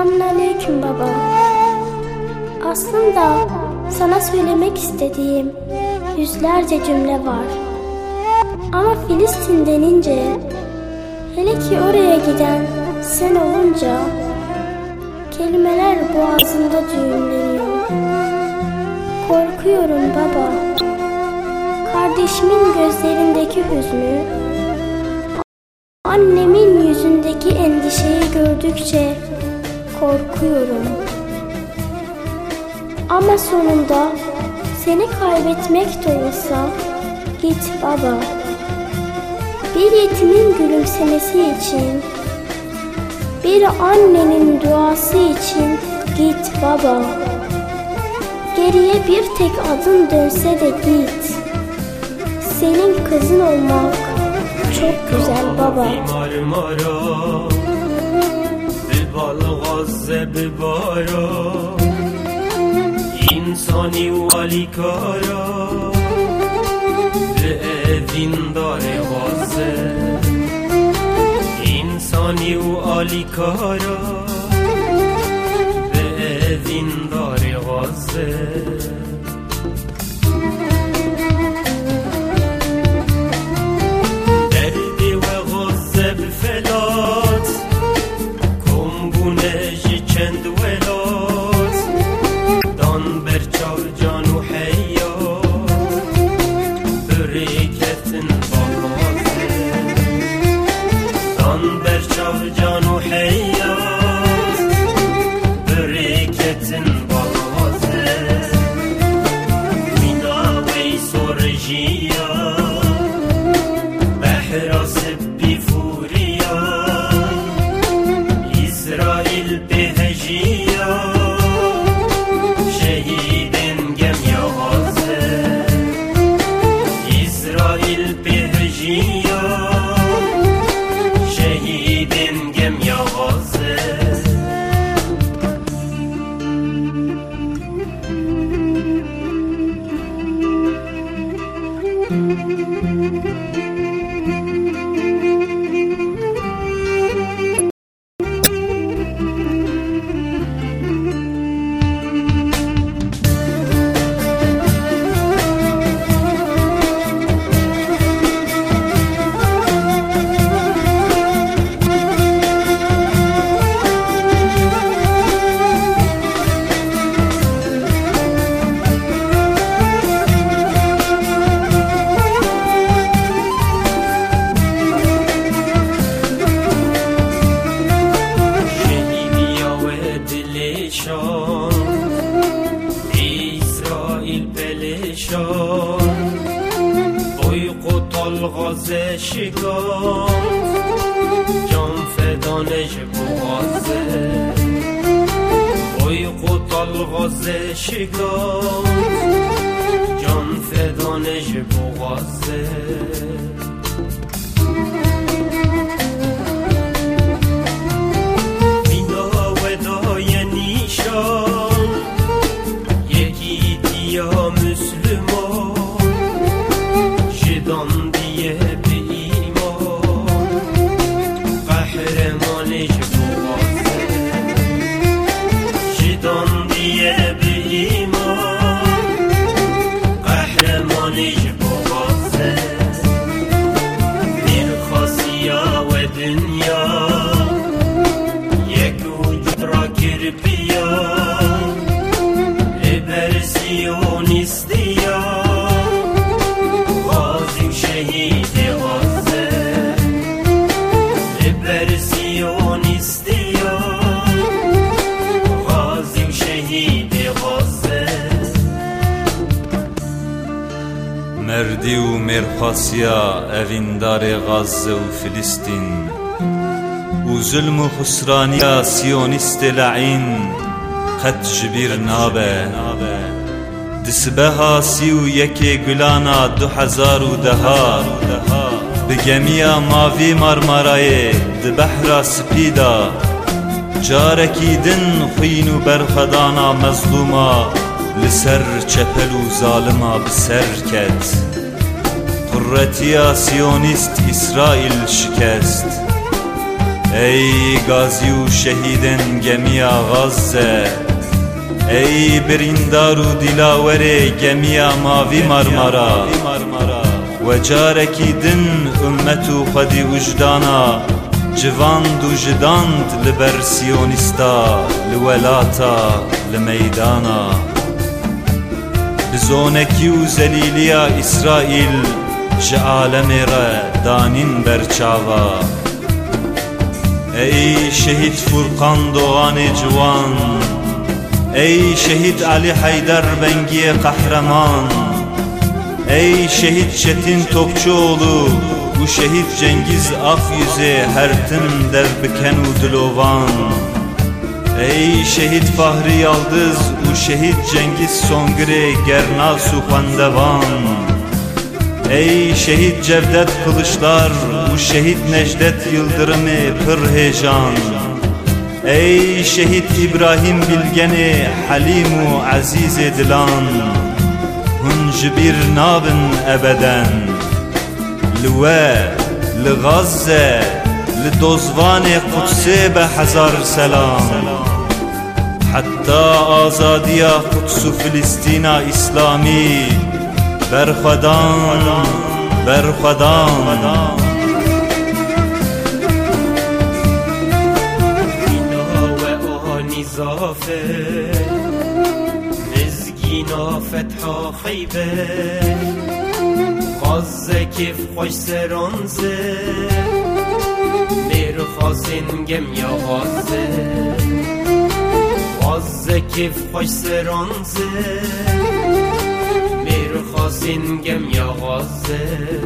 Selamünaleyküm baba. Aslında sana söylemek istediğim yüzlerce cümle var. Ama Filistin denince, hele ki oraya giden sen olunca kelimeler boğazımda düğümleniyor. Korkuyorum baba. Kardeşimin gözlerindeki hüznü, annemin yüzündeki korkuyorum. Ama sonunda seni kaybetmek de olsa git baba. Bir yetimin gülümsemesi için, bir annenin duası için git baba. Geriye bir tek adın dönse de git. Senin kızın olmak çok güzel baba. Marmara مواظب بارا. انسانی والی کارا. به دین داره غازه انسانی و علی کارا. به دین داره غازه پلشان اسرائیل پلشان اوی قتل غازه شکار جان فدانش بغازه اوی قتل غازه شکار جان فدانش بغازه شهید غازه مردی و مرخاسیا غزه و فلسطین و ظلم لعین قد جبیر نابه دسبها سی و یکی گلانا دو هزار و دها بگمیا ماوی مرمرای د بحر سپیدا جارکی دن خوین و برخدانا مظلوما لسر چپل و ظالما بسر کت قرتیا سیونیست اسرائیل شکست ای گازی و شهیدن گمیا غزه ای بریندار و دیلاور گمیا ماوی مرمرا و جارکی دن امت و خدی وجدانا جواند و جداند لبر سیونیستا لولاتا لمیدانا بزونکی و زلیلیا اسرائیل ji alemê re danîn berçava Ey şehit Furkan doğanê ciwan Ey şehit Ali Haydar bengiye kahraman Ey şehit Çetin Topçuoğlu bu şehit Cengiz Akyüze her tim derbiken u dilovan. Ey şehit Fahri Yaldız Bu şehit Cengiz Songre Gernal Supandevan Ey şehit Cevdet Kılıçlar Bu şehit Necdet Yıldırım'ı pır heyecan. Ey şehit İbrahim Bilgeni Halimu Aziz Dilan Hunc bir nabın ebeden لوا لغزة لدوزوان قدسي بحزار سلام. حتى آزادية قدس فلسطين إسلامي برخدان برخدان مزگینا فتحا خیبه. غازه کف خوش سرانزه میر خاسن گم یا غازه غازه کف خوش سرانزه سینگم یا غازه